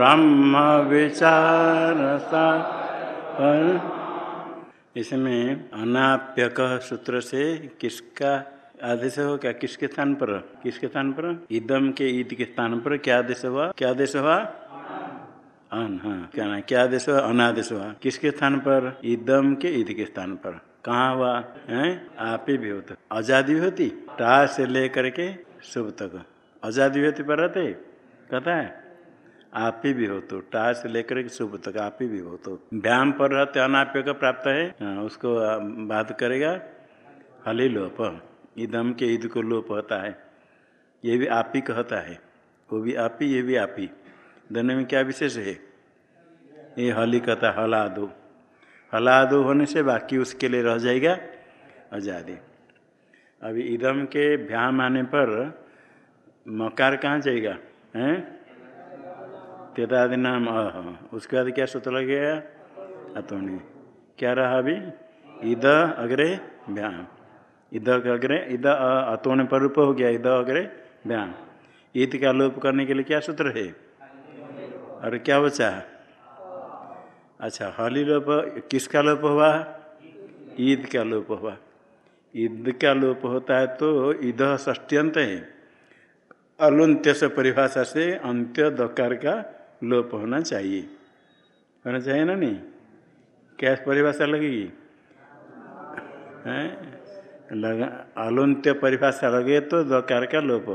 ब्रह्म विचार पर। इसमें अनाप्यक सूत्र से किसका आदेश हो क्या, किसके स्थान पर? किसके स्थान पर? इदम के ईद के स्थान पर क्या आदेश हुआ? क्या आदेश हुआ? अन हाँ क्या ना, क्या आदेश हुआ? अनादेश हुआ। किसके स्थान पर? इदम के ईद के स्थान पर। कहाँ हुआ? है? आप ही भी होता। आज़ादी होती? टा से लेकर के शुभ तक। आज़ादी होती पर रहते कहता है? आप ही भी हो तो टा से लेकर के शुभ तक आप ही भी हो तो। व्यायाम पर रहते अनाप्य का प्राप्त है उसको बात करेगा, हली लोप ईदम के ईद को लोप होता है, ये भी आप ही कहता है, वो भी आप ही, ये भी आप ही। दोनों में क्या विशेष है? ये हली कहता हला दो हला दो होने से बाकी उसके लिए रह जाएगा, आज़ादी। अभी ईदम के भ्याम आने पर मकार कहाँ जाएगा, हैं? तेतादि नाम अह। उसके बाद क्या सूत्र लग गया? अतोणी। क्या रहा अभी? ईद अग्रे व्याम। ईद अग्रे ईद अतोण पर रूप हो गया ईद अग्रे व्याम। ईद का लोप करने के लिए क्या सूत्र है? और क्या बचा? अच्छा हली लोप, किसका लोप हुआ? ईद का लोप हुआ। ईद का लोप होता है तो ईद ष्टियंत है। अलुंत्य से परिभाषा से अंत्य दकार का लोप होना चाहिए। होना चाहिए ना नहीं? क्या परिभाषा लगेगी? लगा, अलुंत्य परिभाषा लगे तो दकार का लोप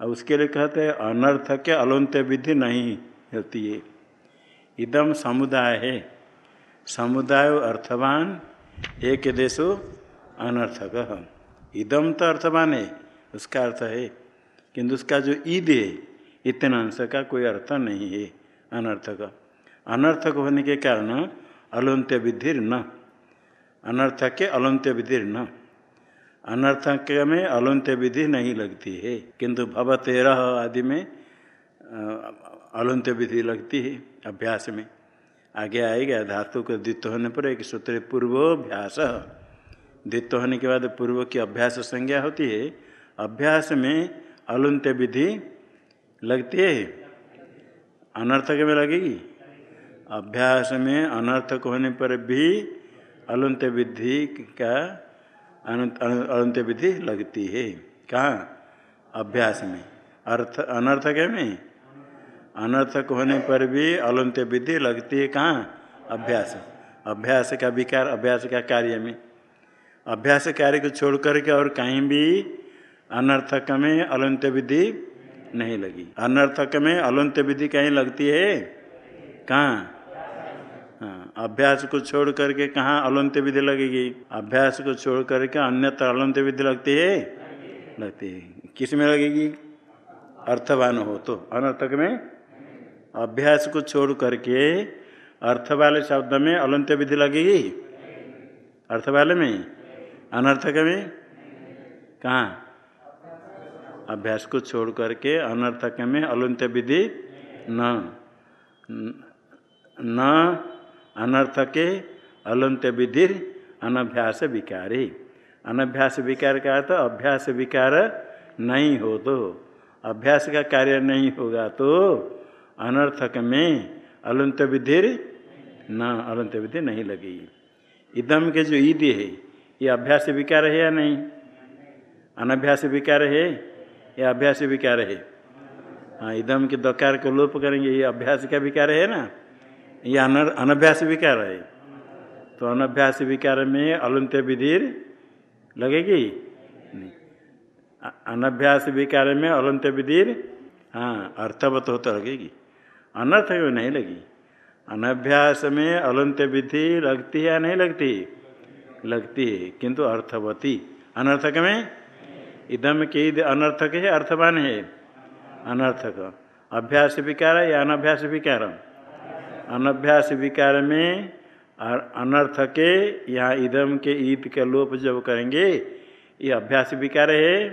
और उसके लिए कहते हैं, अनर्थ के अलुंत्य विधि नहीं होती है। इदम समुदाय है। समुदाय अर्थवान, एक देशो अनर्थक इदम तो अर्थवान है, उसका अर्थ है। किंतु उसका जो ईद है इतना अंश का कोई अर्थ नहीं है, अनर्थक। अनर्थक होने के कारण अलंत्य विधि न। अनर्थक के अलंत्य विधि न। अनर्थक में अलंत्य विधि नहीं लगती है, किंतु भव तेरह आदि में अलंत्य विधि लगती है अभ्यास में। आगे आएगा, धातु के द्वित्व होने पर एक सूत्र पूर्वोभ्यास। द्वित्व होने के बाद पूर्व की अभ्यास संज्ञा होती है। अभ्यास में अलुंत्य विधि लगती है? अनर्थक में लगेगी? अभ्यास में अनर्थक होने पर भी अलुंत्य विधि का अलुंत्य विधि लगती है। कहाँ? अभ्यास में। अर्थ अनर्थक में? अनर्थक होने पर भी अलुंत्य विधि लगती है। कहाँ? अभ्यास। अभ्यास का विकार, अभ्यास का कार्य में। अभ्यास कार्य को छोड़ करके और कहीं भी अनर्थक में अलंत्य विधि नहीं लगी। अनर्थक में अलंत्य विधि कहीं लगती है? कहाँ? हाँ अभ्यास को छोड़ करके कहाँ अलंत्य विधि लगेगी? अभ्यास को छोड़ करके अन्यत्र अलंत्य विधि लगती है? लगती है। किसमें लगेगी? अर्थवान हो तो। अनर्थक में अभ्यास को छोड़ करके अर्थ वाले शब्द में अलंत्य विधि लगेगी? अर्थ वाले में? अनर्थक में? कहाँ? अभ्यास को छोड़ करके अनर्थक में अलुंत्य विधि न न अनर्थके अलुंत्य विधि अनभ्यास विकार। अनभ्यास विकार का तो अभ्यास विकार नहीं हो तो। अभ्यास का कार्य नहीं होगा तो अनर्थक में अलुंत विधि न अलुंत्य विधि नहीं लगेगी इदम के जो ईद है, ये अभ्यास विकार है या नहीं? अनभ्यास विकार है। यह अभ्यास विकार है हाँ इदम के दकार को लोप करेंगे, ये अभ्यास का विकार है ना? ये अनभ्यास विकार है तो अनभ्यास विकार में अलंत्य विधि लगेगी? नहीं। अनभ्यास विकार में अलंत्य विधि हाँ अर्थवत हो तो लगेगी। अनर्थ में नहीं लगी। अनभ्यास में अलंत्य विधि लगती है या नहीं लगती? लगती है, किंतु अर्थवती। अनर्थक में इदम के अनर्थक है, अर्थवान है। अनर्थक। अभ्यास विकार या अनभ्यास विकार? अनभ्यास विकार में अनर्थ के यहाँ इदम के ईद के लोप जब करेंगे, ये अभ्यास विकार है।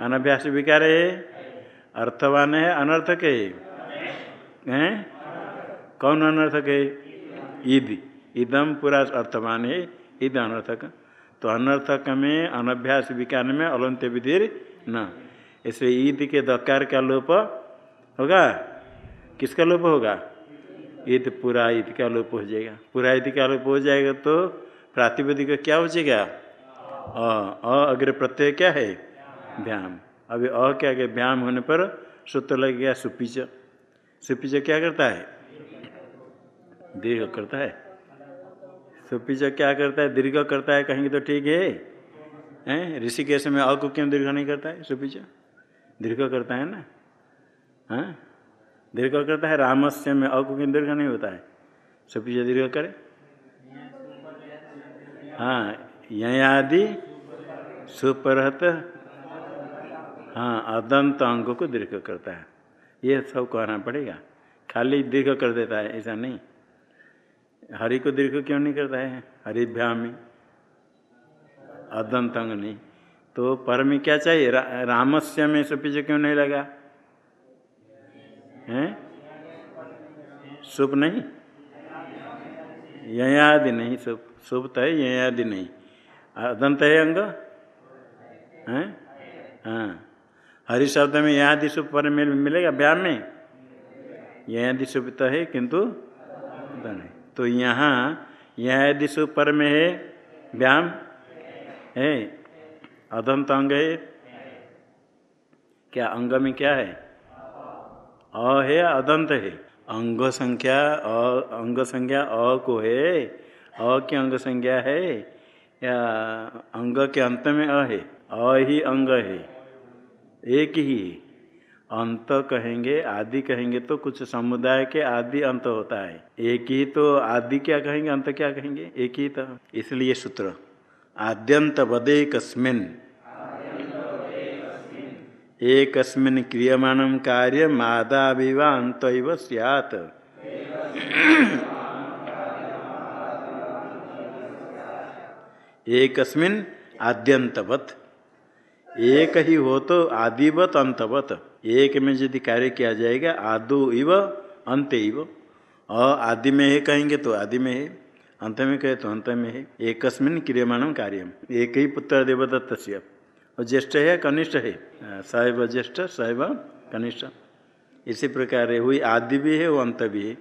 अनभ्यास विकार है। अर्थवान है, अनर्थक है। हैं? कौन अनर्थक है? ईद। इदम पूरा अर्थवान है, ईद अनर्थक। तो अनर्थक में अनभ्यास विकार में अलंत्य विधि न। इसलिए ईद के दकार का लोप होगा? किसका लोप होगा? ईद, पूरा ईद का लोप हो जाएगा। पूरा ईद का लोप हो जाएगा तो प्रातिपदिक क्या हो जाएगा? अ अग्र प्रत्यय क्या है? व्याम। अभी अ क्या क्या व्याम होने पर सूत्र लग गया सुपिच। सुपिच क्या करता है? दीर्घ करता है। सुपिच क्या करता है? दीर्घ करता है, कहेंगे तो ठीक है। हैं? ऋषिकेश में अ को क्यों दीर्घ नहीं करता है सुपिच दीर्घ करता है ना? हाँ? दीर्घ करता है, रामस्य में अ को क्यों दीर्घ नहीं होता है? सुपिच दीर्घ करे। हाँ यदि सुपरहत हाँ अदंत अंग को दीर्घ करता है। ये सब कहना पड़ेगा। खाली दीर्घ कर देता है, ऐसा नहीं। हरि को दीर्घ क्यों नहीं करता है? हरिभ्यामी। अदंत अंग नहीं। तो पर में क्या चाहिए? रा, रामस्य में से पीछे क्यों नहीं लगा? हैं? सुप नहीं? ययादि नहीं सुप। सुप तो है ययादि नहीं। अदंत है अंग? हैं? हाँ। हरि शब्द में यहाँ दिशु पर मिलेगा? व्याम में? यहाँ दिशु तो है किंतु नहीं। तो यहाँ यहाँ दिशु पर में है, व्याम है, अदंत अंग है, क्या अंग में क्या है? अ है, अदंत है। अंग संख्या, अ, अंग संख्या अ को है, अ की अंग संख्या है, या अंग के अंत में अ है, अ ही अंग है, एक ही। अंत कहेंगे, आदि कहेंगे तो कुछ समुदाय के आदि अंत होता है। एक ही तो आदि क्या कहेंगे, अंत क्या कहेंगे? एक ही तो। इसलिए सूत्र, आद्यंत बदे कस्मिन। एक क्रियमाण कार्य मादाविवा अंत सियात। एकस्मिन आद्यंतवत। एक ही हो तो आदिवत, अंतवत। एक में यदि कार्य किया जाएगा, आदो इव, अंत इव। अ, आदि में है कहेंगे तो आदि में है, अंत में कहे तो अंत में है। एकस्मिन क्रियमाण कार्य एक ही पुत्र देवदत्त और ज्येष्ठ है कनिष्ठ है? सैव ज्येष्ठ सैव कनिष्ठ। इसी प्रकार हुई आदि भी है वो अंत भी है।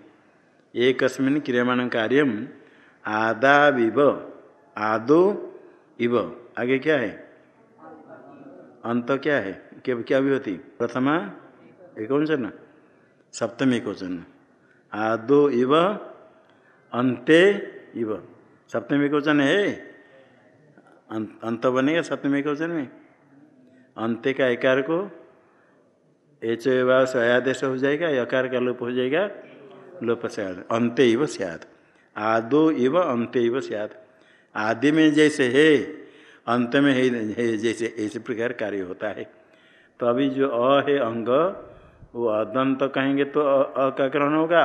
एकस्मिन क्रियमाण कार्यम। आदाविव आदो इव। आगे क्या है? अंत क्या है? क्या क्या भी होती? प्रथमा एक वचन सप्तमी एक वचन आदो इव, अंते इव। सप्तमी एक वचन है अंत बनेगा सप्तमी एक वचन में? अंत्य का एकार को? एच सयादेश हो जाएगा, यकार का लोप हो जाएगा, लोप से अंत्य इव सियाद। आदो इव अंत्य इव सियाद। आदि में जैसे है, अंत में है जैसे, ऐसे प्रकार कार्य होता है। तो अभी जो अ है अंग, वो अदंत कहेंगे तो अ का ग्रहण होगा।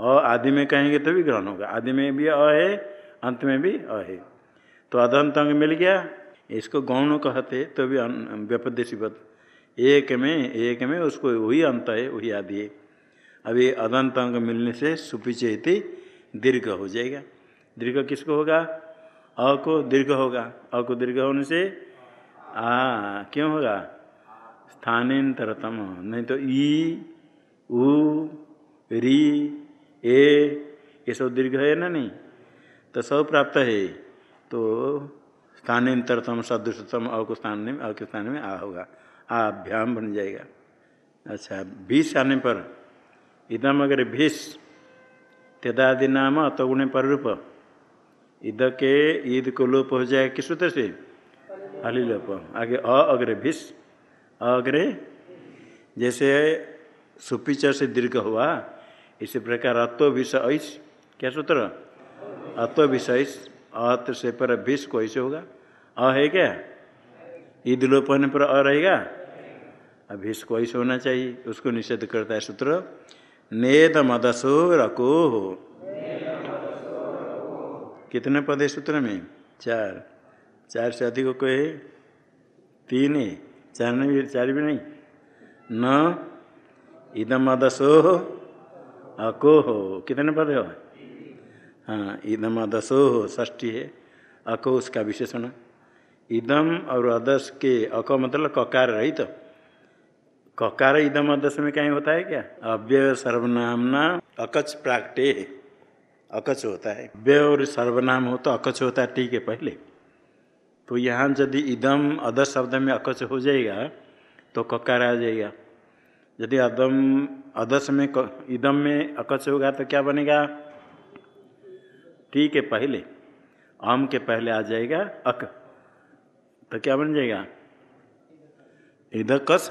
अ आदि में कहेंगे तो भी ग्रहण होगा। आदि में भी अ है, अंत में भी अ है। तो अदंत अंग मिल गया। इसको गौण कहते तो भी व्यपदेशीवत एक में एक में उसको वही अंत है, वही आदि है। अभी अदंत अंग मिलने से सुपिचेती दीर्घ हो जाएगा। दीर्घ किसको होगा? अ को दीर्घ होगा। अ को दीर्घ होने से, आ, क्यों होगा? स्थानांतरतम नहीं तो ई उ री ए ये सब दीर्घ है ना नहीं? तो सब प्राप्त है। तो स्थानांतरतम सदृशतम अ को स्थान में अ के स्थान में आ होगा। आभ्याम बन जाएगा। अच्छा भीष आने पर इदम अगर भीष तेदादि नाम अतगुण पर रूप ईद के ईद को लोप हो जाए किस सूत्र से? हली लोप आगे अ अग्रे भिस अग्रे। जैसे सुपिचर से दीर्घ हुआ, इसी प्रकार अत्व विष ऐस क्या सूत्र? अत्व विष ऐस अत से पर विष को ऐसे होगा। अ है क्या? ईद लोप होने पर अ रहेगा। अभिष को ऐसे होना चाहिए, उसको निषेध करता है सूत्र। नेद मदसो रको हो। कितने पद है सूत्र में? चार। चार से अधिक कोई तीन है। चार नहीं चार भी नहीं। न इदम अदसो अको हो। कितने पद हो? हाँ इदम अदसो हो ष्ठी है। अको उसका विशेषण। इदम और अदस के अको मतलब ककार रही तो ककार इदम अदस में कहीं होता है क्या? अव्यय सर्वनामना अकच प्राक्टे अकच होता है। व्यय और सर्वनाम हो तो अकच होता है, ठीक है, पहले। तो यहाँ यदि इदम अदर शब्द में अकच हो जाएगा तो ककार आ जाएगा। यदि अदम अदस में इदम में अकच होगा तो क्या बनेगा? ठीक है पहले, आम के पहले आ जाएगा, अक। तो क्या बन जाएगा? इधर कस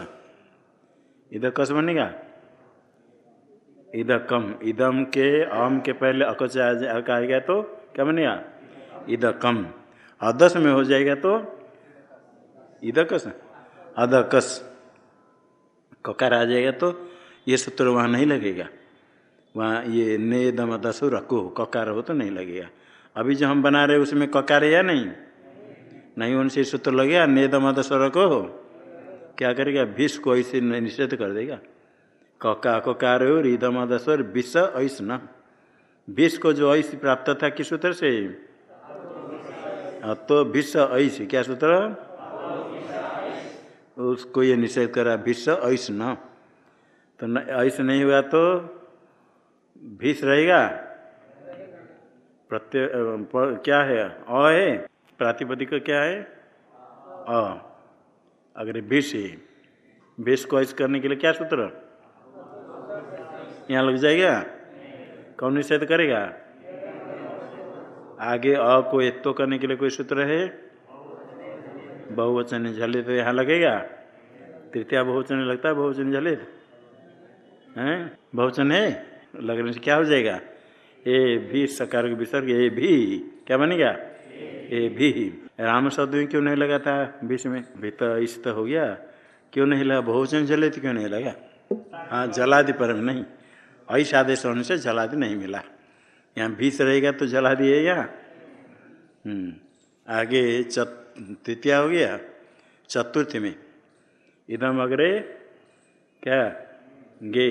इधर कस बनेगा? इधर कम इदम के, आम के पहले अकच आ गया तो क्या बनेगा? इधर कम अदस में हो जाएगा तो इधर कस अदर कस ककार आ जाएगा तो ये सूत्र वहाँ नहीं लगेगा। वहाँ ये ने दम दसो रखो, ककार हो तो नहीं लगेगा। अभी जो हम बना रहे उसमें ककार या नहीं? नहीं, उनसे सूत्र लगेगा, ने दम दस रखो। क्या करेगा? विष को ऐसे निषेध कर देगा। कका, ककार हो रिदम दस और विष ऐस न। विष को जो ऐस प्राप्त था किस सूत्र से? तो विष ऐस, क्या सूत्र? उसको ये निषेध करा विष ऐस न। तो ऐस नहीं हुआ तो भीष रहेगा? प्रत्यय क्या है? अ है। प्रातिपदिक क्या है? अ। अगर विष है विष को ऐस करने के लिए क्या सूत्र? यहाँ लग जाएगा? कौन निषेध करेगा? आगे अ को एत्तो करने के लिए कोई सूत्र है? बहुवचन झले तो यहाँ लगेगा? तृतीया बहुवचन लगता है, बहुवचन झले हैं? बहुवचन है? लगने से क्या हो जाएगा? ए भी सकार विसर्ग, ए भी। क्या बनेगा? ए भी। राम शब्द में क्यों नहीं लगा था बीच में? भी तो हो गया। क्यों नहीं लगा? बहुवचन जले तो क्यों नहीं लगा? हाँ जलादि पर नहीं। ऐसा आदेश होने से जलादि नहीं मिला। यहाँ भीष रहेगा तो जला दिए या आगे तृतीय हो गया। चतुर्थ में। इदम अग्रे, क्या? गे।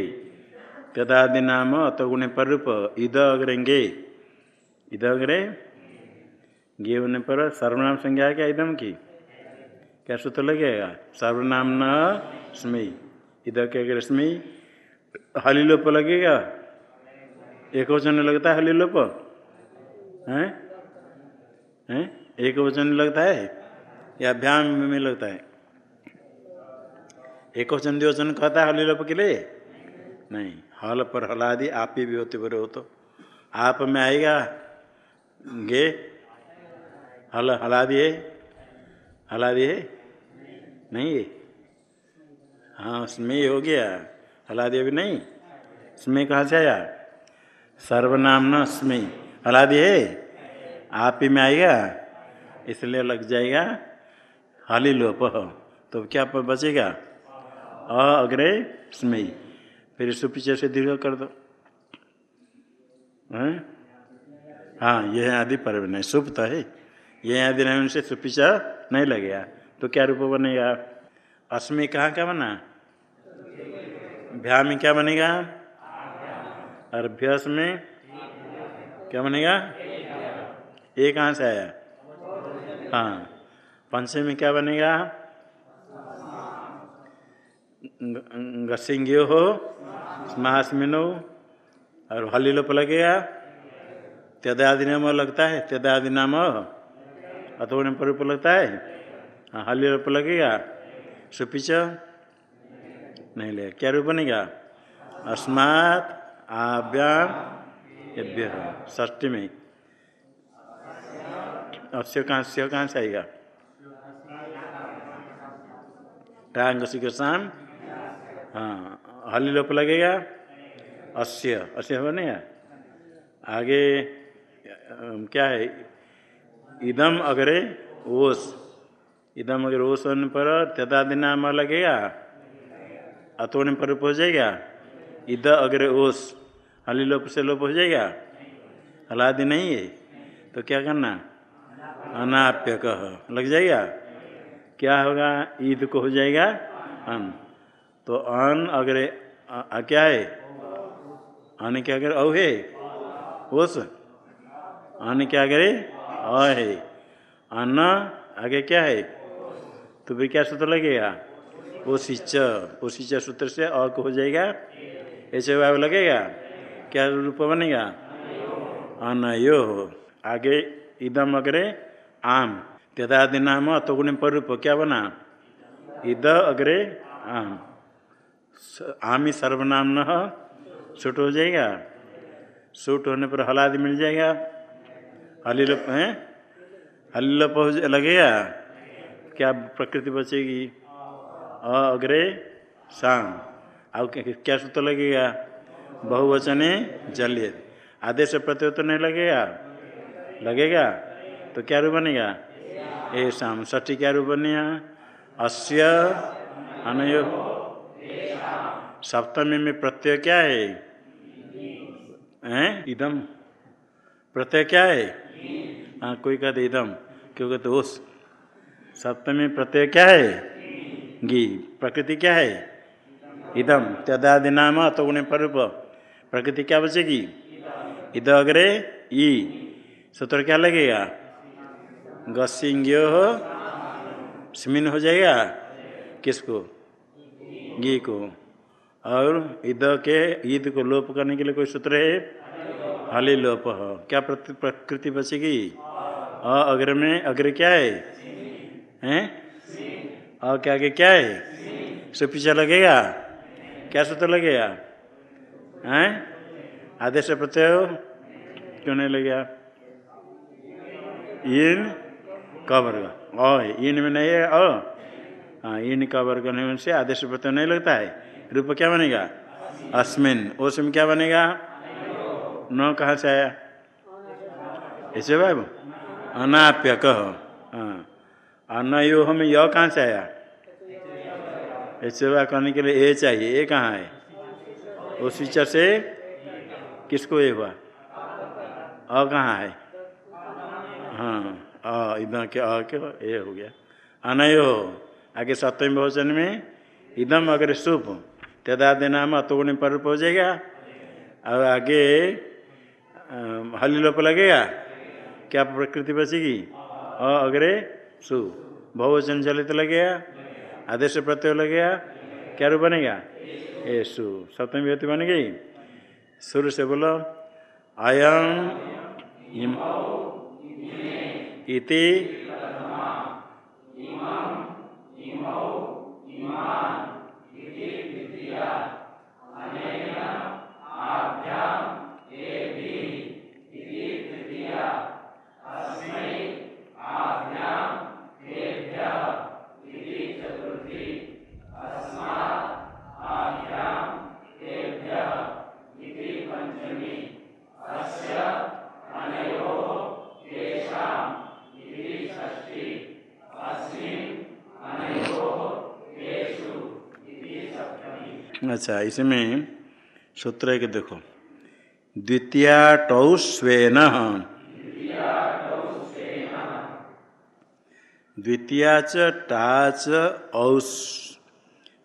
तदादि नाम अतगुण पर रूप इद अग्रे गे। इद अग्रे? गे होने पर सर्वनाम संज्ञा क्या इदम की? क्या सूत्र लगेगा? सर्वनाम न स्मयी इद के अग्रे स्मयी हलिलोप लगेगा? एक वचन लगता है हलिलोप हैं? हैं? एक वचन लगता है? या अभ्याम में लगता है? एक वचन द्विवचन कहता है हलिलोप के लिए? नहीं। हल पर हलादि, आप ही भी होते बड़े हो तो। आप में आएगा, गे, हल, हलादि है? हलादि है? नहीं है। हाँ स्मेय हो गया। हलादि अभी नहीं। स्मेय कहाँ से आया? सर्वनाम न स्मेय हलादि है? आप ही में आएगा? इसलिए लग जाएगा। हाली लोप तो क्या बचेगा? अ, अग्रे स्मयी फिर सुपीछे से दीर्घ कर दो। है? हाँ यह आदि पर नहीं सुप तो है। यह आदि नहीं, उनसे सुपीछा नहीं लगेगा। तो क्या रूप बनेगा? अस्मि कहाँ क्या बना? भ्या में क्या बनेगा? और भ्यस में क्या बनेगा? ये कहाँ से आया। हाँ। पंचमी में क्या बनेगा? गसिंग्यो हो स्मासमिनो और हली लोप लगेगा। त्यदादि नाम लगता है, त्यदादि नाम। अथवा पर रूप लगता है? हाँ हली लोप लगेगा। सुपिच? नहीं लगेगा। क्या रूप बनेगा? अस्मात् आभ्याम यभ्य ष्टी में अस्य कहाँ से कहाँ से आएगा? टांग शाम हाँ हली लोप लगेगा? अस्य अस्य बनेगा आगे क्या है? इदम अगरे ओस। इदम अगर ओस होने पर त्यदादि नाम लगेगा? अतोने पर हो जाएगा? इद अग्रे ओस। हली लोप से लोप हो जाएगा? हलादि नहीं है? तो क्या करना? अनाप्य कह। लग जाएगा? क्या होगा? ईद को हो जाएगा? अन तो अन अगर क्या है? अन क्या करे औ है? ओस। अन क्या करे अ है। अन आगे क्या है? तो फिर क्या सूत्र लगेगा? ओसिच ओसिच सूत्र से अ को हो जाएगा? ऐसे भाव लगेगा? क्या रूप बनेगा अनयो आगे इदम अग्रे आम। तदादि नाम अतोगुण पर रूप क्या बना? इद अग्रे आम। आम ही सर्वनाम न छूट हो जाएगा। सूट होने पर हलादि मिल जाएगा। हलीलोप है? हलीलोप हो लगेगा। क्या प्रकृति बचेगी? अग्रे शाम और क्या सूत्र लगेगा? बहुवचने जल्य। आदेश प्रत्यय तो नहीं लगेगा? लगेगा? तो क्या रूप बनेगा? शाम ष्ठी क्या रूप बनेगा अस्य अनयो। सप्तमी में प्रत्यय क्या है? हैं? इदम प्रत्यय क्या है? हाँ कोई कहते इदम क्यों कहते उस सप्तमी प्रत्यय क्या है? गी प्रकृति क्या है? इदम तदादि नाम तो उन्हें पर प्रकृति क्या बचेगी? इद अग्रे ई सूत्र क्या लगेगा? गसिंग्यो हो। स्मिन हो जाएगा? किसको? गी को और ईद के, ईद को लोप करने के लिए कोई सूत्र है? हाली लोप हो। क्या प्रकृति बचेगी? अ अग्र में, अग्र क्या है? हैं? अ के आगे क्या है? सो पीछे लगेगा? क्या सूत्र लगेगा? हैं? आदेश प्रत्यय? क्यों नहीं लगेगा इन कबर अ, इन में नहीं है, अ। हाँ इन कबर करने से आदेश प्रत्यय नहीं लगता है। रूप क्या बनेगा? अस्मिन। ओसम क्या बनेगा? न कहाँ से आया? ऐसे बाबू अनाप्य कह। हाँ अनयो हमें यह कहाँ से आया? ऐसे करने के लिए ए चाहिए। ए कहाँ है? उस विचार से किसको ये हुआ? अ कहाँ है? हाँ अ इधर के अ के ए हो गया। अनयो आगे सप्तमी भोजन में, इदम अगर शुभ तदादि नाम अतोगुण पर हो जाएगा और आगे हली लोप लगेगा, क्या प्रकृति बचेगी? अ अग्रे, सु, बहुवचन चलित लगेगा, आदेश प्रत्यय लगेगा, क्या रूप बनेगा? सु सप्तमी व्यक्ति बन गई? शुरू से बोलो अयम इति अच्छा इसमें सूत्र है कि देखो, द्वितीय टौ स्वेन द्वितीय टाच औस।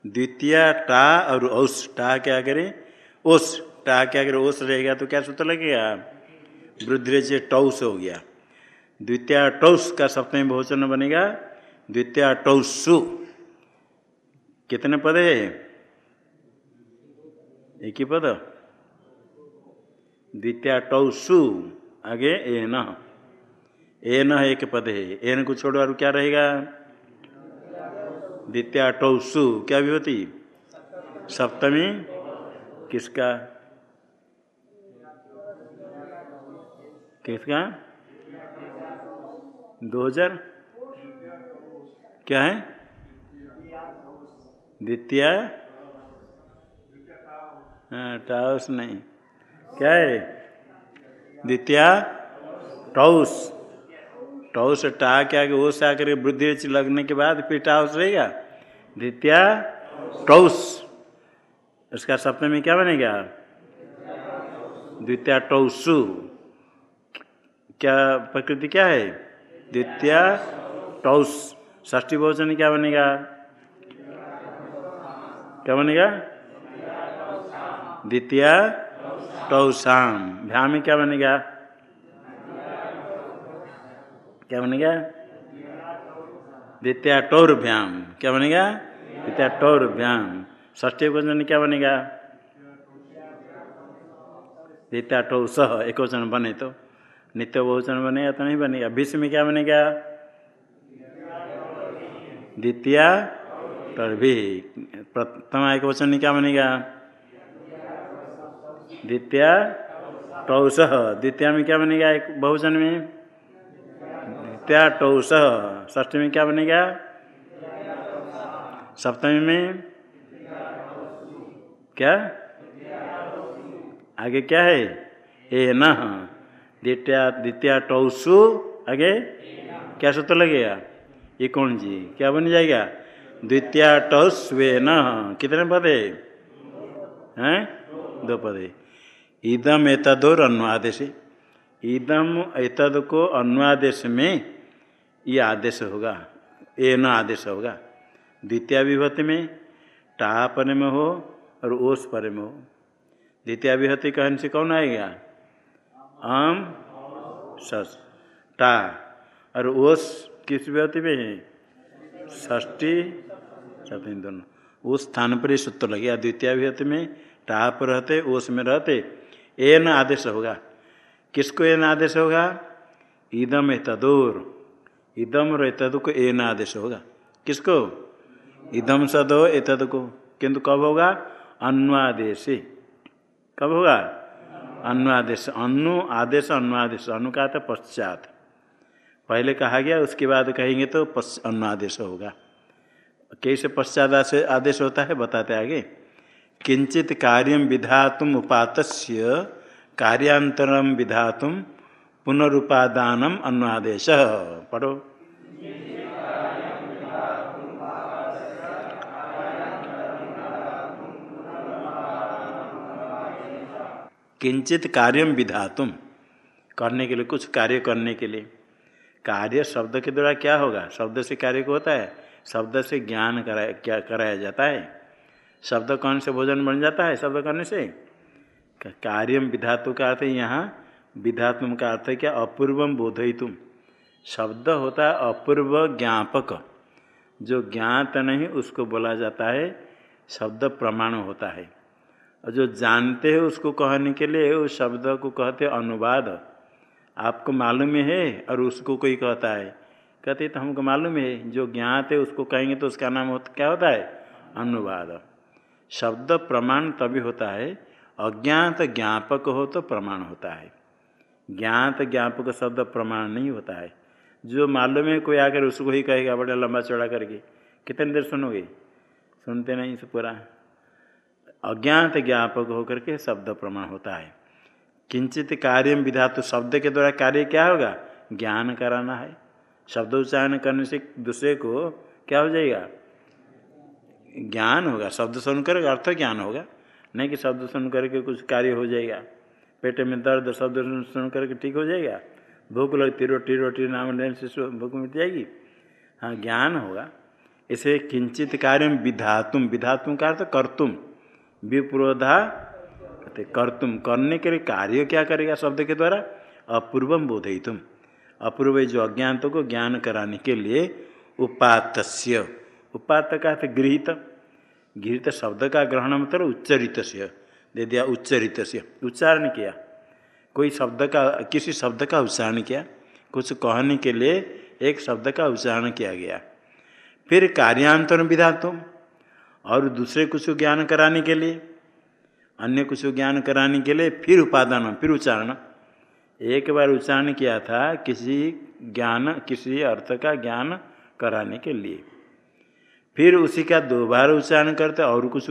द्वितीय टा और औस, टा क्या करे? ओस टा क्या करे? ओस रहेगा तो क्या सूत्र लगेगा? वृद्धि से टौस हो गया। द्वितीय टौस का सप्तमी बहुचन बनेगा। द्वितीय टौसु। कितने पद है? एक ही पद? द्वितीय टौसु, आगे एन। एन एक पद है। एन को छोड़ो और क्या रहेगा? द्वितीय टौसु, क्या भी होती सप्तमी, किसका? किसका? दो हज़ार। क्या है? द्वितीय हाँ टाउस नहीं। क्या है? द्वितीय टाउस। टाउस टा क्या वो से आकर वृद्धि लगने के बाद फिर टाउस रहेगा। द्वितीय टाउस। उसका सप्तमी क्या बनेगा? द्वितीय टौसु क्या प्रकृति क्या है? द्वितीय टौस ष्ठी भोजन क्या बनेगा? क्या बनेगा? द्वितीय टौसाम भ्या में क्या बनेगा? क्या बनेगा? द्वितीय टौर भ्याम। क्या बनेगा? द्वितीय टौर व्याम ष्ठी वचन क्या बनेगा? द्वितीय टौ एक वचन बने तो। नित्य बहुवचन बनेगा तो नहीं बनेगा? विश्व में क्या बनेगा? द्वितीय भी। प्रथम एक वचन क्या बनेगा? द्वितीय टौस। द्वितीय में क्या बनेगा? एक बहुजन में। द्वितीय टौस। ष्ठी में क्या बनेगा? सप्तमी में। क्या? आगे क्या है? ए न द्वितीय द्वितीय टौसु। आगे क्या सूत्र लगेगा? ये कौन जी क्या बन जाएगा? द्वितीय टस्वे न कितने पद? है? दो पद। इदम एतदोर अनुआदेश इदम एतद को अनुआदेश में ये आदेश होगा। ए न आदेश होगा। द्वितीय विभूति में टा पर में हो और ओस पर में हो। द्वितीय विभूति कहन से कौन आएगा? आम सस टा। और ओस किस विभूति में है? ष्टी सप्तमी दोनों उस स्थान पर ही सूत्र लगेगा द्वितीय विभूति में टा पर रहते, ओस में रहते एन आदेश होगा। किसको एन आदेश होगा? इदम तदोर इदम और एतद को एन आदेश होगा। किसको? इदम सदो एतद को किंतु कब होगा? अन्वादेश कब होगा? अन्वादेश अनु आदेश अन्वादेश अनु का पश्चात। पहले कहा गया, उसके बाद कहेंगे तो पश्च अनुआदेश होगा। कैसे पश्चात आदेश होता है, बताते आगे। किंचित कार्य विधातुम उपात कार्यांतरम विधातुम पुनरुपादानम अनुआदेश। पढ़ो किंचित कार्य विधातुम। करने के लिए, कुछ कार्य करने के लिए। कार्य शब्द के द्वारा क्या होगा? शब्द से कार्य को होता है। शब्द से ज्ञान कराया क्या कराया जाता है। शब्द कौन से भोजन बन जाता है? शब्द करने से? कार्यम विधातु का अर्थ यहाँ। विधात्म का अर्थ क्या? अपूर्वम बोधयितुम। शब्द होता है अपूर्व ज्ञापक। जो ज्ञात नहीं, उसको बोला जाता है, शब्द प्रमाण होता है। और जो जानते हैं, उसको कहने के लिए उस शब्द को कहते अनुवाद। आपको मालूम है और उसको कोई कहता है। कहते तो हमको मालूम है, जो ज्ञात है, उसको कहेंगे तो उसका नाम होता, क्या होता है? अनुवाद। शब्द प्रमाण तभी होता है, अज्ञात ज्ञापक हो तो प्रमाण होता है। ज्ञात ज्ञापक शब्द प्रमाण नहीं होता है। जो मालूम है, कोई आकर उसको ही कहेगा, बड़ा लंबा चौड़ा करके। कितनी देर सुनोगे? सुनते नहीं से पूरा। अज्ञात ज्ञापक होकर के शब्द प्रमाण होता है। किंचित कार्य विधा तो शब्द के द्वारा कार्य क्या होगा? ज्ञान कराना है। शब्द उच्चारण करने से दूसरे को क्या हो जाएगा? ज्ञान होगा, शब्द सुनकर अर्थ ज्ञान होगा। नहीं कि शब्द सुन करके कुछ कार्य हो जाएगा। पेट में दर्द, शब्द सुन करके ठीक हो जाएगा। भूख लगती रोटी रोटी नाम, लेने, से भूख मिट जाएगी। हाँ ज्ञान होगा। इसे किंचित कार्य विधातुम विधातुम का अर्थ कर्तुम विप्रोधा, कहते कर तुम करने के लिए कार्य क्या करेगा शब्द के द्वारा? अपूर्वम बोधई तुम अपूर्व जो अज्ञात को ज्ञान कराने के लिए उपात उपात का अर्थ गृहित। गृहित शब्द का ग्रहण मतलब उच्चरित से दे दिया उच्चरित से उच्चारण किया। कोई शब्द का किसी शब्द का उच्चारण किया। कुछ कहने के लिए एक शब्द का उच्चारण किया गया। फिर कार्यांतर विधा तुम और दूसरे कुछ ज्ञान कराने के लिए। अन्य कुछ ज्ञान कराने के लिए फिर उपादान, फिर उच्चारण। एक बार उच्चारण किया था किसी ज्ञान, किसी अर्थ का ज्ञान कराने के लिए। फिर उसी का दो बार उच्चारण करते और कुछ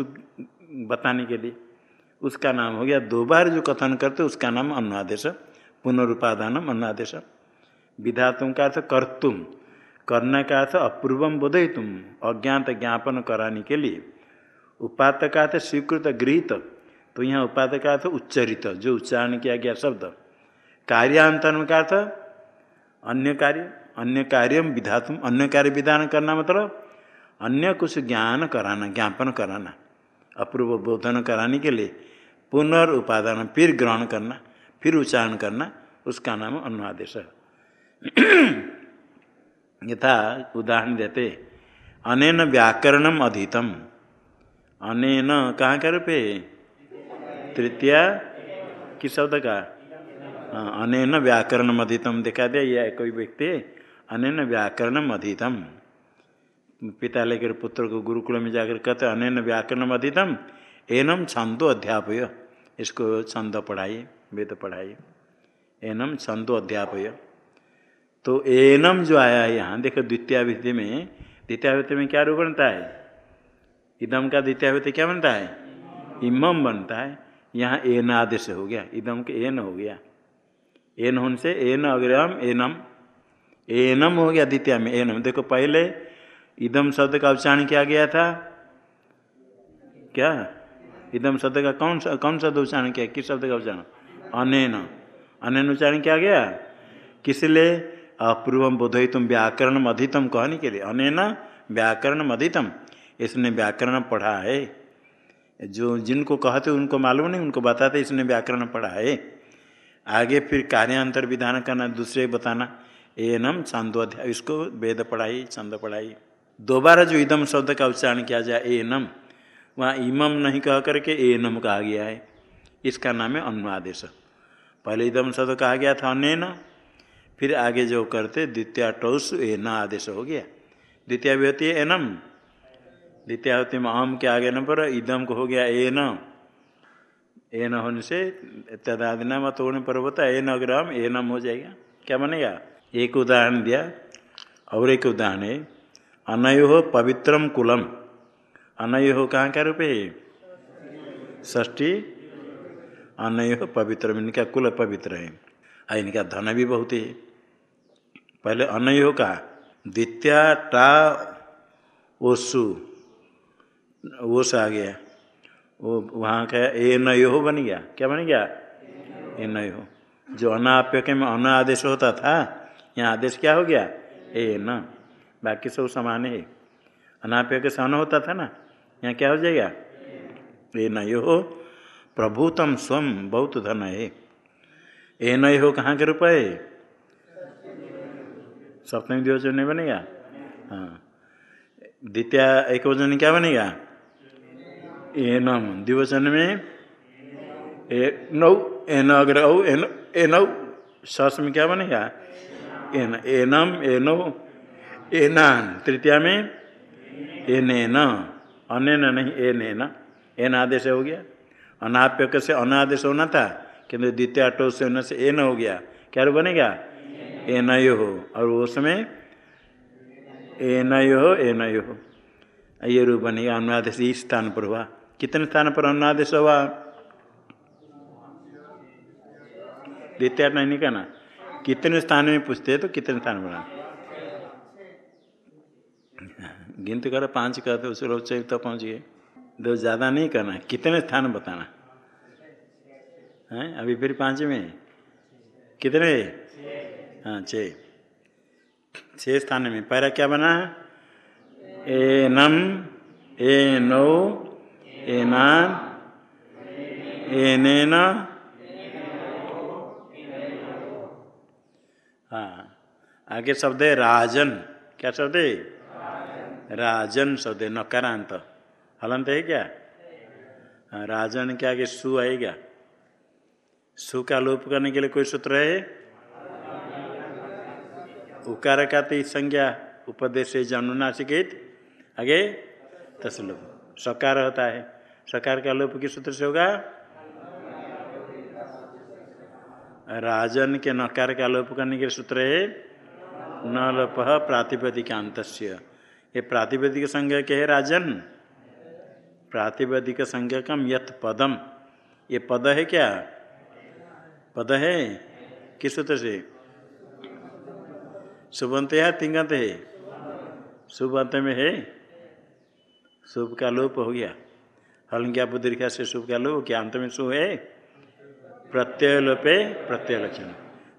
बताने के लिए। उसका नाम हो गया दो बार जो कथन करते, उसका नाम अनुवादेश पुनरुपादानम अनुवादेश विधातुम का अर्थ कर्तुम करने का अर्थ अपूर्वम बोधय तुम अज्ञात ज्ञापन कराने के लिए। उपात का अर्थ स्वीकृत गृहित तो यहाँ उपाद का अर्थ उच्चरित, जो उच्चारण किया गया शब्द। कार्यांतरण का अर्थ अन्य कार्य अन्य कार्य विधातुम अन्य कार्य विधान करना मतलब अन्य कुछ ज्ञान कराना ज्ञापन कराना अपूर्व बोधन कराने के लिए पुनर्उपादान फिर ग्रहण करना फिर उच्चारण करना उसका नाम अनुवादेश यथा उदाहरण देते अनेन व्याकरणम अधितम। अनेन कहाँ का रूप तृतीय किस शब्द का? हाँ, अनेन व्याकरण अधितम। दिखा दिया यह कोई व्यक्ति अनेन व्याकरण अधितम। पिता लेकर पुत्र को गुरुकुल में जाकर कहते, अनेन व्याकरण अधितम। एनम छंदो अध्यापय। इसको छंद पढ़ाइए वेद पढ़ाइए एनम छंदो अध्यापय। तो एनम जो आया है यहाँ, देखो द्वितीयाभिधि में द्वितीयाभिधि में क्या रूप बनता है? इदम का द्वितीयाभिधि क्या बनता है? इमम बनता है। यहाँ एन आदेश हो गया, इदम के एन हो गया। एन होने से एन अग्रम एनम। एनम हो गया द्वितीय में, एनम। देखो पहले इदम शब्द का उच्चारण किया गया था? क्या? इदम शब्द का कौन सा कौन शब्द उच्चारण किया? किस शब्द का उच्चारण? अनैन। अनैन उच्चारण किया गया? किस लिए बोधय तुम व्याकरण अधितम कहने के लिए। अनैन व्याकरण अधितम इसने व्याकरण पढ़ा है। जो जिनको कहते उनको मालूम नहीं, उनको बताते इसने व्याकरण पढ़ा है। आगे फिर कार्यांतर विधान करना, दूसरे बताना। एनम छंदोध्याय। इसको वेद पढ़ाई, छंद पढ़ाई। दोबारा जो इदम शब्द का उच्चारण किया जाए, एनम, वहाँ इमम नहीं कह करके एनम कहा गया है। इसका नाम है अनुआदेश। पहले इदम शब्द कहा गया था अन फिर आगे जो करते द्वितीय टौस एन आदेश हो गया। द्वितीय भी होती है, एनम। द्वितीय होती में अम के आगे न पर इदम को हो गया, एन। एन होने से तदादिना मत होने पर होता है, एन हम एनम हो जाएगा। क्या बनेगा? एक उदाहरण दिया, और एक उदाहरण है अनयो पवित्रम कुलम। अनयो कहाँ का रूप है ष्ठी अनयो पवित्र। इनका कुल पवित्र है। और इनका धन भी बहुत है। पहले अनयो का। द्वितीय टा ओसु। ओस आ गया। वो वहाँ का ए नयो बन गया। क्या बन गया? ए नयो। जो अनाप्य के में अन आदेश होता था, यहाँ आदेश क्या हो गया? ए न। बाकी सब समान है। अनाप्य के सन होता था ना, यहाँ क्या हो जाएगा? ए नयो हो। प्रभुतम स्वम बहुत धन है। ए नय हो कहाँ के रूप है सप्तमी दिवचन नहीं बनेगा? हाँ। द्वितीय एक वज़न क्या बनेगा? एनम द्विवचन में ए नौ एन अग्र औ एन सस में क्या बनेगा? एन एनम एनो एनान, तृतीया में? एन एन अनैन नहीं एन एन एन आदेश हो गया। अनाप्यक से अनादेश होना था, किंतु द्वितीय अटो से होने से एन हो गया। क्या बनेगा? एनयो हो। और उसमें एनयो हो एनयो हो। ये रूप बनेगा अनुवादेश इस स्थान पर हुआ। कितने स्थान पर अनुवादेश हुआ? द्वितीय नहीं कहना कितने स्थान में पूछते हैं तो कितने स्थान बना? गिनत करो, पाँच कहते, उस रोज से तो पहुँच गए दो ज़्यादा नहीं करना कितने स्थान बताना है? अभी फिर पाँच में कितने? हाँ छः छः स्थान में। पहला क्या बना ए नम, ए नौ एनान एनेन हाँ आगे शब्द है राजन। क्या शब्द है? राजन शब्द नकारांत। हलंत है क्या? हाँ राजन के आगे सु आएगा सु का लोप करने के लिए कोई सूत्र है? उकार का तो संज्ञा, उपदेश जनुनाशिकेत आगे तस्लोप सकार होता है। सकार का लोप किस सूत्र से होगा? राजन के नकार का लोप करने के सूत्र है। न लोप प्रातिपदिकांत ये प्रातिपदिक संज्ञा के है, राजन? प्रातिपदिक संज्ञा कम यथ पदम। ये पद है क्या? पद है? किस सूत्र से? सुबंत है तिंगंत है? सुबंत में है। शुभ का लोप हो गया। हलंग्या बुद्धिका से शुभ का लोप क्या अंत में शुभ है। प्रत्यय लोपे प्रत्यय लक्षण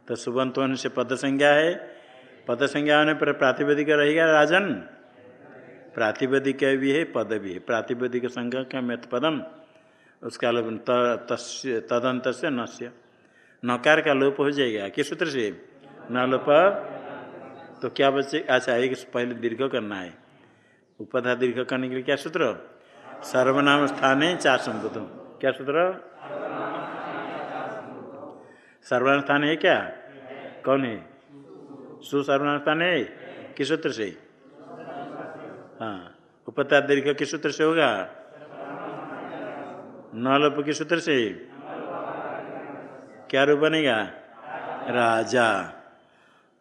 तो सुबंत होने से पद संज्ञा है। पद संज्ञा होने पर प्रातिपदिक रहेगा, राजन? प्रातिपदिक भी है? पद भी है। प्रातिपदिक संज्ञा का मत पदम उसका लोप तदंत से नस्य। नकार का लोप हो जाएगा। किस सूत्र से? न लोप तो क्या बच्चे अच्छा एक पहले दीर्घ करना है। उपधा दीर्घ करने के लिए क्या सूत्र? सर्वनाम स्थाने चार संबुद्ध। क्या सूत्र? सर्वनाम स्थान है क्या? कौन है? सुसर्वनाम स्थान है? किस सूत्र से? हाँ। उपता दीर्घ किस सूत्र से होगा? नलोप किस सूत्र से। क्या रूप बनेगा? राजा।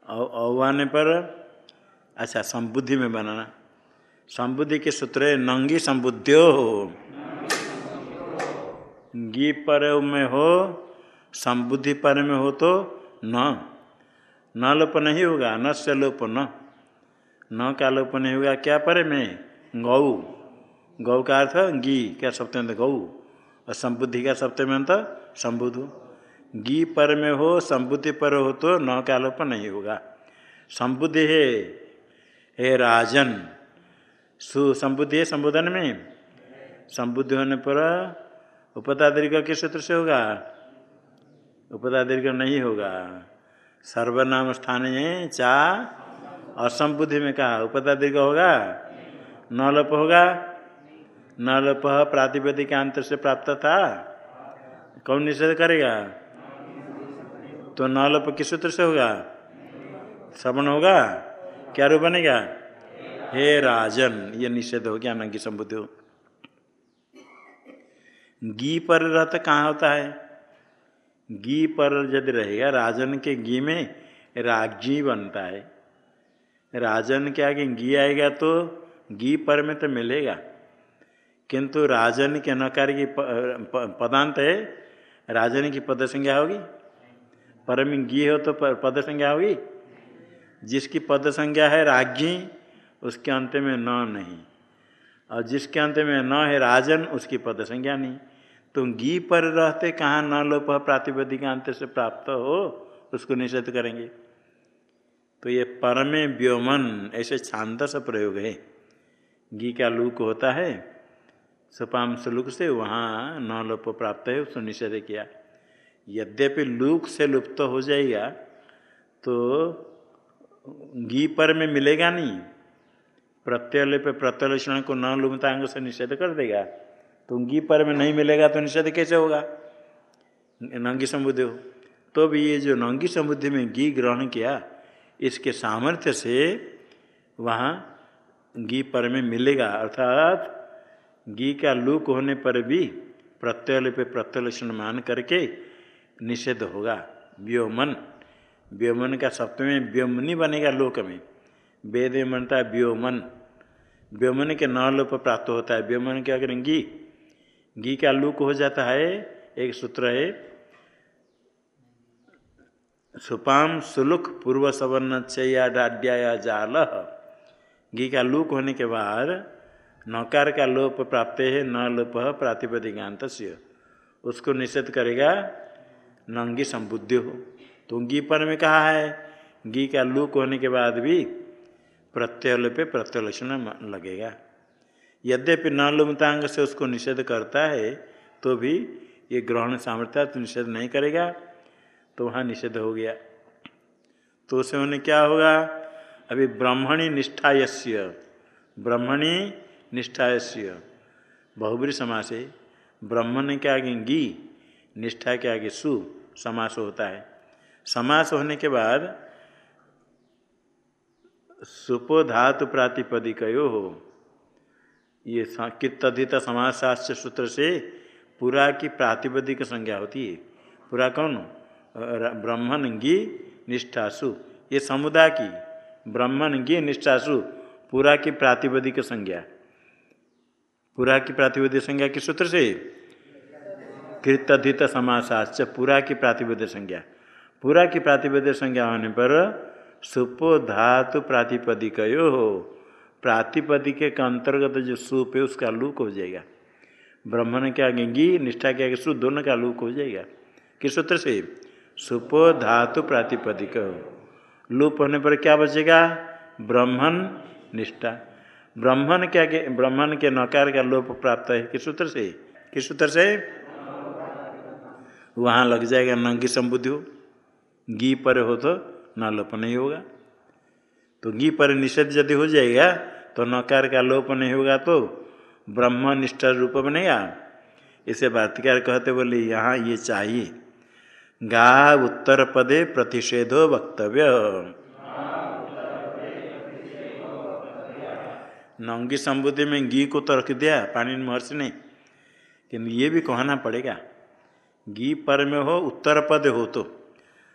औवाने पर अच्छा संबुद्धि में बनाना। संबुद्धि के सूत्र है, नंगी संबुद्धियो। हो गी पर में हो, संबुद्धि पर में हो तो न। न लोप नहीं होगा, न से लोप न। न का नहीं होगा क्या पर में? गौ। गौ का अर्थ गी क्या सप्तम गौ। और संबुद्धि का सप्तम अंत? संबुद्ध। गी पर में हो, संबुद्धि पर हो तो न का लोप नहीं होगा। संबुद्धि है, हे राजन। सुसंबुद्धि है संबोधन में? संबुद्धि होने पर उपता दीर्घ किस सूत्र से होगा। उपता दीर्घ नहीं होगा। सर्वनाम स्थान चा असंबुद्धि में कहा? उपता दीर्घ होगा? नलप होगा? नलप प्रातिपदिक अंतर से प्राप्त था? कौन निषेध करेगा? तो नलप किस सूत्र से होगा? श्रवण होगा? क्या रूप बनेगा? हे राजन, ये निषेध हो गया नंगी संबुद्धि हो। गी पर रहता कहाँ होता है? गी पर यदि रहेगा, राजन के घी में राज़ी बनता है। राजन के आगे घी आएगा तो घी पर में तो मिलेगा। किंतु राजन के नकार की पदांत है, राजन की पद संज्ञा होगी? पर में घी हो तो पद संज्ञा होगी? जिसकी पद संज्ञा है राज़ी उसके अंत में न नहीं। और जिसके अंत में न है राजन, उसकी पद संज्ञा नहीं। तो घी पर रहते कहाँ न लोप प्रातिपदिक अंत से प्राप्त हो, उसको निषेध करेंगे। तो ये परमे व्योमन, ऐसे छांदस प्रयोग है। घी का लुक होता है, सुपाम सुलुक से वहाँ न लोप प्राप्त है, उसको निषेध किया। यद्यपि लुक से लुप्त हो जाएगा तो घी पर में मिलेगा नहीं। प्रत्यय पे प्रत्यलक्षण को न लुमतांग से निषेध कर देगा। तो घी पर में नहीं मिलेगा तो निषेध कैसे होगा? नंगी समुद्धि हो। तो भी ये जो नंगी समुद्धि में घी ग्रहण किया इसके सामर्थ्य से वहाँ घी पर में मिलेगा। अर्थात घी का लूक होने पर भी प्रत्यय पे प्रत्यलक्षण मान करके निषेध होगा। व्योमन। व्योमन का सप्तमी व्योमनी बनेगा लोक में। वेद में बनता है व्योमन। व्योमन के न लोप प्राप्त होता है। व्योमन के अगर घी घी का लुक हो जाता है। एक सूत्र है सुपाम सुलुक पूर्व सवर्ण चया डाड्या जाल। घी का लुक होने के बाद नकार का लोप प्राप्त है, न लोप प्रातिपदिकांत उसको निषेध करेगा, नंगी संबुद्धि हो। तो पर में कहा है घी का लुक होने के बाद भी प्रत्यय पे प्रत्यलक्षण लगेगा। यद्यपि न लुमतांग से उसको निषेध करता है तो भी ये ग्रहण सामर्थ्य तो निषेध नहीं करेगा। तो वहाँ निषेध हो गया। तो उसे उन्हें क्या होगा? अभी ब्रह्मणी निष्ठायस्य। ब्रह्मणी निष्ठायस्य। बहुबरी समास है। ब्रह्मण के आगे गी, निष्ठा के आगे सु, समास होता है। समास होने के बाद सुपो धातु प्रातिपदिक हो। ये कितधित समाजशास्त्र सूत्र से पुरा की प्रातिपदिक संज्ञा होती है। पुरा कौन? ब्रह्मण गी निष्ठासु। ये समुदाय की ब्रह्मण गी निष्ठासु, पुरा की प्रातिपदिक संज्ञा। पुरा की प्रातिपदिक संज्ञा किस सूत्र से? कृतधित समाजशास्त्र पुरा की प्रातिपदिक संज्ञा। पुरा की प्रातिपदिक संज्ञा होने पर सुपो धातु प्रातिपदिक हो। प्रातिपदिक के अंतर्गत जो सुप है, उसका लूक हो जाएगा। ब्राह्मण के आगे गी, निष्ठा के आगे सु, दोनों का लूक हो जाएगा। किस सूत्र से? सुपो धातु प्रातिपदिक। लूप होने पर क्या बचेगा? ब्राह्मण निष्ठा। ब्राह्मण के आगे ब्राह्मण के नकार का लोप प्राप्त है किस सूत्र से? किस सूत्र से? वहाँ लग जाएगा नंगी संबुद्धि हो। गी पर हो तो न लोप नहीं होगा। तो घी पर निषेध यदि हो जाएगा तो नकार का लोप नहीं होगा तो ब्रह्मनिष्ठ रूप बनेगा। इसे भाष्यकार कहते बोले, यहाँ ये चाहिए। गा उत्तर पदे प्रतिषेधो वक्तव्य। नंगी संबुद्धि में घी को तो रख दिया पानी महर्षि ने। किंतु ये भी कहना पड़ेगा घी पर में हो उत्तर पद हो तो।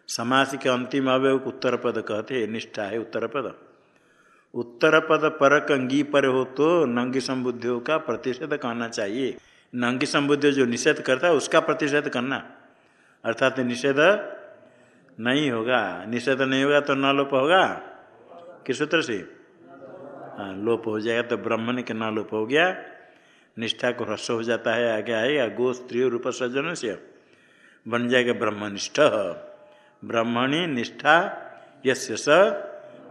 समास के अंतिम अवय उत्तर पद कहते निष्ठा है उत्तर पद उत्तर पद पर कंगी पर हो तो नंगी संबुद्धियों का प्रतिषेध करना चाहिए। नंगी संबुद्धि जो निषेध करता है, उसका प्रतिषेध करना। अर्थात निषेध नहीं होगा। निषेध नहीं होगा तो न लोप होगा? किस सूत्र से? हाँ लोप हो जाएगा तो ब्राह्मण के न लोप हो गया। निष्ठा को ह्रस्व हो जाता है, आगे आएगा। गो स्त्री रूप सज्जन से बन जाएगा ब्रह्मनिष्ठ ब्रह्मणी निष्ठा यश स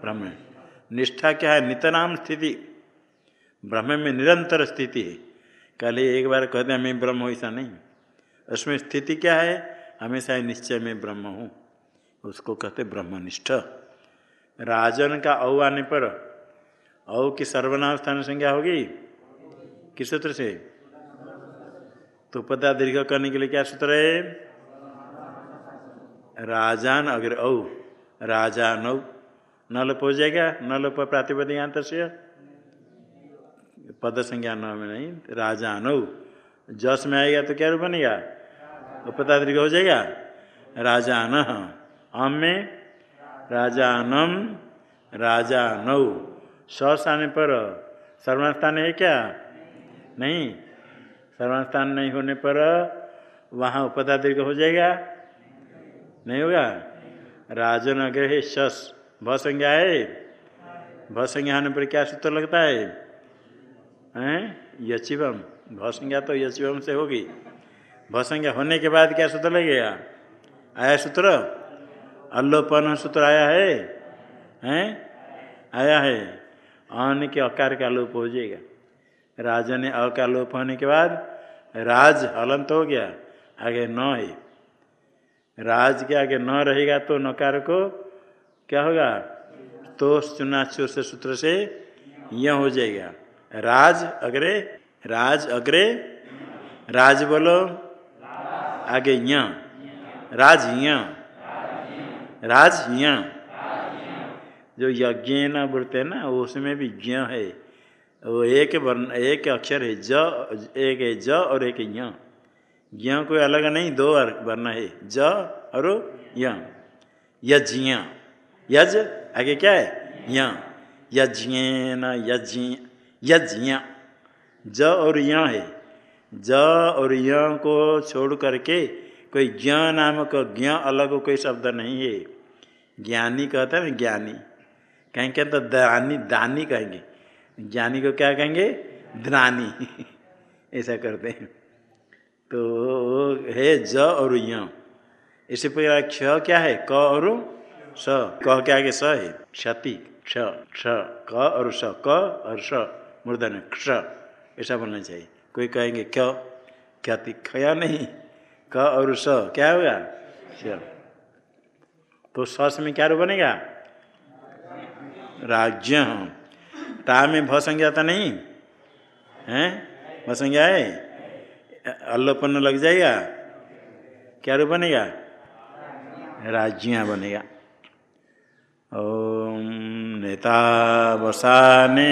ब्रह्म निष्ठा क्या है? नितनाम स्थिति। ब्रह्म में निरंतर स्थिति है। कल एक बार कहते हैं, मैं ब्रह्म ऐसा नहीं। उसमें स्थिति क्या है? हमेशा निश्चय में ब्रह्म हूँ। उसको कहते ब्रह्मनिष्ठ। राजन का औ आने पर औ की सर्वनाम स्थान संज्ञा होगी? किस सूत्र से? तो पता दीर्घ करने के लिए क्या सूत्र है? राजान अगर औ। राजा नौ न लोप हो जाएगा? न लोप प्रातिपदिक अंत से। पद संज्ञा न में नहीं। राजा नौ जस में आएगा तो क्या रूप बनेगा? उपता दीर्घ हो जाएगा? राजान अम में राजानम राजा नौ सस आने पर सर्वनास्थान है क्या? नहीं। सर्वनास्थान नहीं होने पर वहाँ उपता दीर्घ हो जाएगा? नहीं होगा? राजन अग्रह शस। भ संज्ञा है? भ संज्ञा होने पर क्या सूत्र लगता है? हैं? यचिवम। भ संज्ञा तो यचिवम से होगी। भ संज्ञा होने के बाद क्या सूत्र लगेगा? आया सूत्र? अल्लोपन सूत्र आया है? हैं? आया है। अन के अकार का लोप हो जाएगा। राजा ने अ का लोप होने के बाद राज हलंत हो गया, आगे न है। राज के आगे न रहेगा तो नकार को क्या होगा? तो चुना चुनाचो से सूत्र से यह हो जाएगा। राज अग्रे राज अग्रे, राज बोलो। आगे य राज राज जो यज्ञ न बोलते हैं ना उसमें भी ज्ञ है। वो एक वर्ण, एक अक्षर है ज, एक है ज और एक य ज्ञ कोई अलग नहीं, दो वर्ण है, ज और य यज्ञ। यज आगे क्या है? य यज्ञ यज्ञ। यज्ञ। ज और य है। ज और य को छोड़ करके कोई ज्ञ नामक ज्ञ अलग कोई शब्द नहीं है। ज्ञानी कहते हैं, ज्ञानी। कहेंगे तो दानी दानी कहेंगे। ज्ञानी को क्या कहेंगे? द्रानी ऐसा करते हैं। तो है ज और य। इसी प्रकार क्ष क्या है? क और स क के स है। क्षति। क्ष। क्ष। क और स क और स मूर्धन क्ष। ऐसा बोलना चाहिए। कोई कहेंगे, क्यों? ख्याति खया नहीं? क और स, क्या होगा? तो सस में क्या बनेगा? राज्य ता में भ संज्ञा तो नहीं? है? भ संज्ञा है? अल्लोपन लग जाएगा? क्या रूप बनेगा? राज्य बनेगा। ओम नेता वसाने